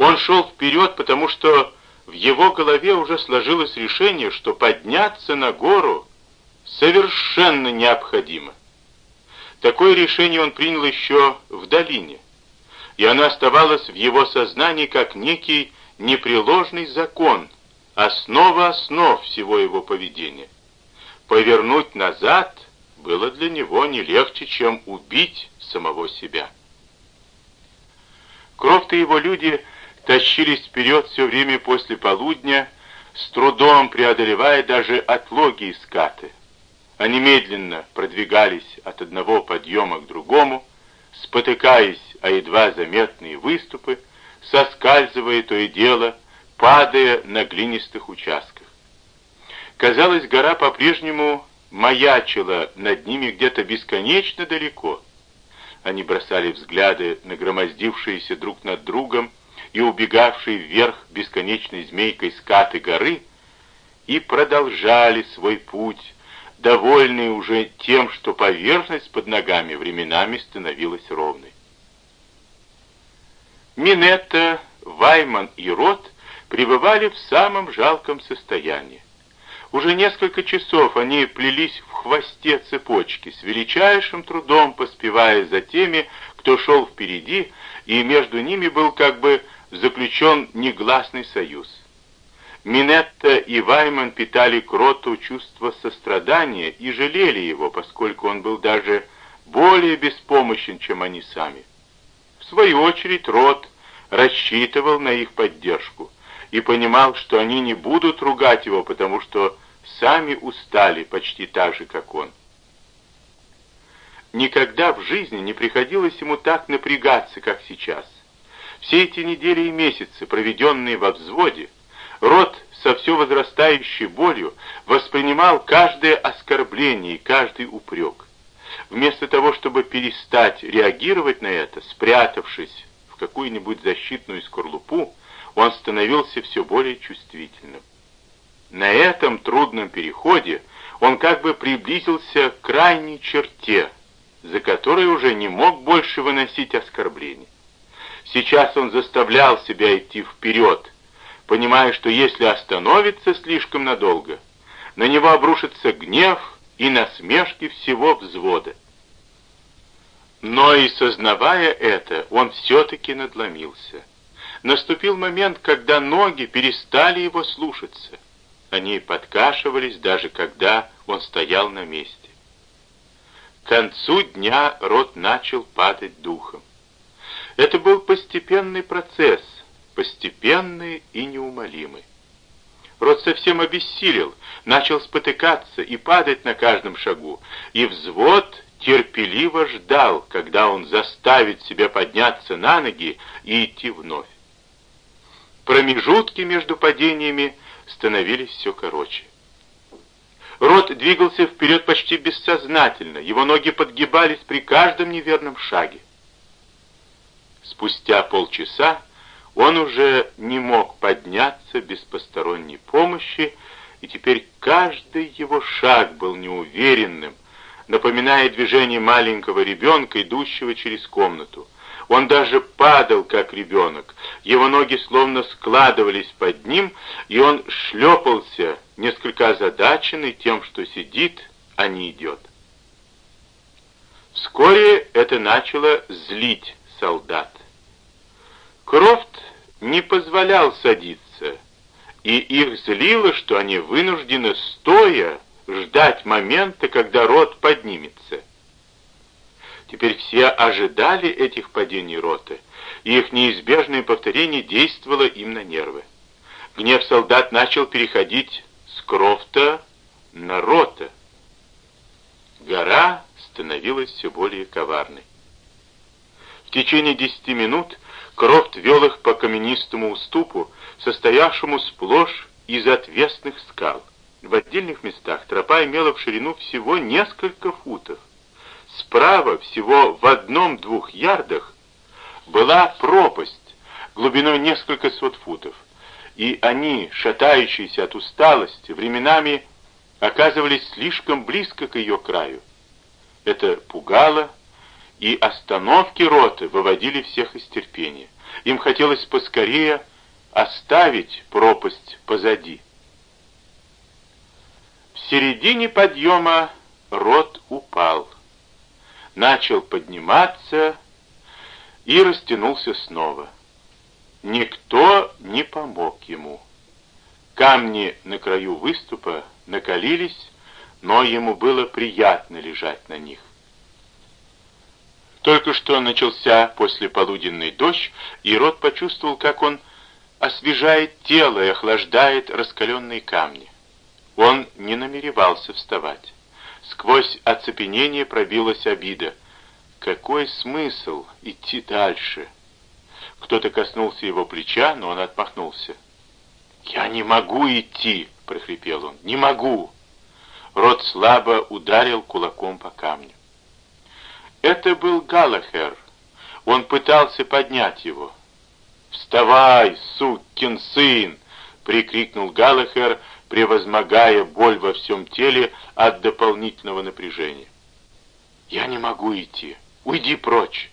Он шел вперед, потому что в его голове уже сложилось решение, что подняться на гору совершенно необходимо. Такое решение он принял еще в долине, и оно оставалось в его сознании как некий непреложный закон, основа основ всего его поведения. Повернуть назад было для него не легче, чем убить самого себя. Крофт и его люди тащились вперед все время после полудня, с трудом преодолевая даже отлоги и скаты. Они медленно продвигались от одного подъема к другому, спотыкаясь о едва заметные выступы, соскальзывая то и дело, падая на глинистых участках. Казалось, гора по-прежнему маячила над ними где-то бесконечно далеко. Они бросали взгляды на громоздившиеся друг над другом и убегавшие вверх бесконечной змейкой скаты горы и продолжали свой путь, довольные уже тем, что поверхность под ногами временами становилась ровной. Минетта, Вайман и Рот пребывали в самом жалком состоянии. Уже несколько часов они плелись в хвосте цепочки, с величайшим трудом поспевая за теми, кто шел впереди, и между ними был как бы заключен негласный союз. Минетта и Вайман питали Кроту чувство сострадания и жалели его, поскольку он был даже более беспомощен, чем они сами. В свою очередь Рот рассчитывал на их поддержку и понимал, что они не будут ругать его, потому что сами устали почти так же, как он. Никогда в жизни не приходилось ему так напрягаться, как сейчас. Все эти недели и месяцы, проведенные во взводе, Рот со все возрастающей болью воспринимал каждое оскорбление и каждый упрек. Вместо того, чтобы перестать реагировать на это, спрятавшись в какую-нибудь защитную скорлупу, он становился все более чувствительным. На этом трудном переходе он как бы приблизился к крайней черте, за которой уже не мог больше выносить оскорблений. Сейчас он заставлял себя идти вперед, понимая, что если остановится слишком надолго, на него обрушится гнев и насмешки всего взвода. Но и сознавая это, он все-таки надломился. Наступил момент, когда ноги перестали его слушаться. Они подкашивались, даже когда он стоял на месте. К концу дня рот начал падать духом. Это был постепенный процесс — постепенные и неумолимые. Рот совсем обессилел, начал спотыкаться и падать на каждом шагу, и взвод терпеливо ждал, когда он заставит себя подняться на ноги и идти вновь. Промежутки между падениями становились все короче. Рот двигался вперед почти бессознательно, его ноги подгибались при каждом неверном шаге. Спустя полчаса он уже не мог подняться без посторонней помощи, и теперь каждый его шаг был неуверенным, напоминая движение маленького ребенка, идущего через комнату. Он даже падал, как ребенок. Его ноги словно складывались под ним, и он шлепался, несколько озадаченный тем, что сидит, а не идет. Вскоре это начало злить солдат. Крофт не позволял садиться, и их злило, что они вынуждены стоя ждать момента, когда рот поднимется. Теперь все ожидали этих падений роты, и их неизбежное повторение действовало им на нервы. Гнев солдат начал переходить с Крофта на рота. Гора становилась все более коварной. В течение десяти минут Крофт вел их по каменистому уступу, состоявшему сплошь из отвесных скал. В отдельных местах тропа имела в ширину всего несколько футов. Справа, всего в одном-двух ярдах, была пропасть глубиной несколько сот футов, и они, шатающиеся от усталости, временами оказывались слишком близко к ее краю. Это пугало, и остановки роты выводили всех из терпения. Им хотелось поскорее оставить пропасть позади. В середине подъема рот упал. Начал подниматься и растянулся снова. Никто не помог ему. Камни на краю выступа накалились, но ему было приятно лежать на них. Только что начался послеполуденный дождь, и Рот почувствовал, как он освежает тело и охлаждает раскаленные камни. Он не намеревался вставать. Сквозь оцепенение пробилась обида. Какой смысл идти дальше? Кто-то коснулся его плеча, но он отмахнулся. «Я не могу идти!» — прохрипел он. «Не могу!» Рот слабо ударил кулаком по камню. Это был Галахер. Он пытался поднять его. «Вставай, сукин сын!» — прикрикнул Галахер, превозмогая боль во всем теле от дополнительного напряжения. «Я не могу идти. Уйди прочь!»